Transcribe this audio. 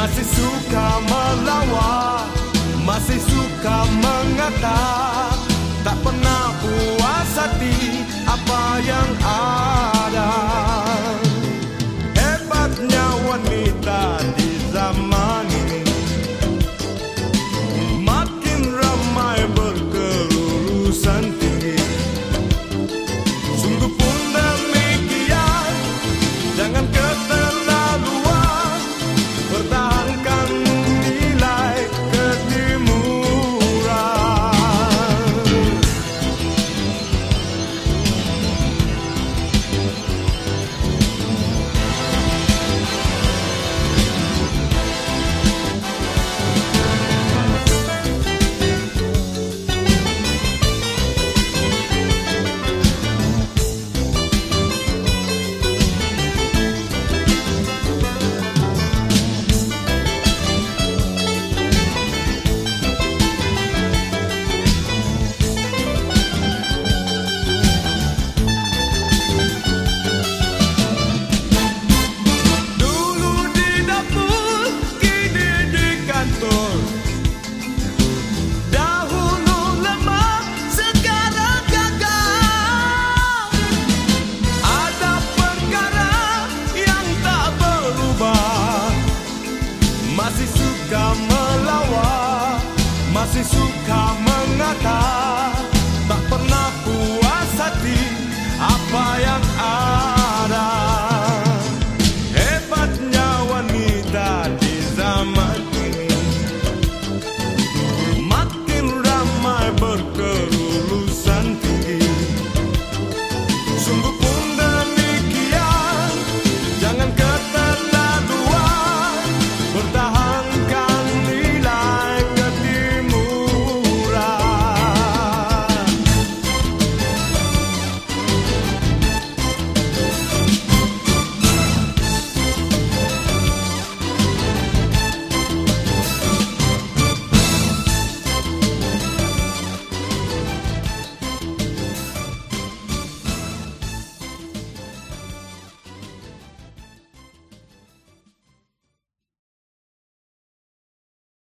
Masih suka melawan Masih suka mengata Tak pernah puas Melawan Masih suka mengata Tak pernah puas hati Apa yang ada? Hebatnya wanita di zaman ini. Makin ramai berkelulusan tinggi. Sungguh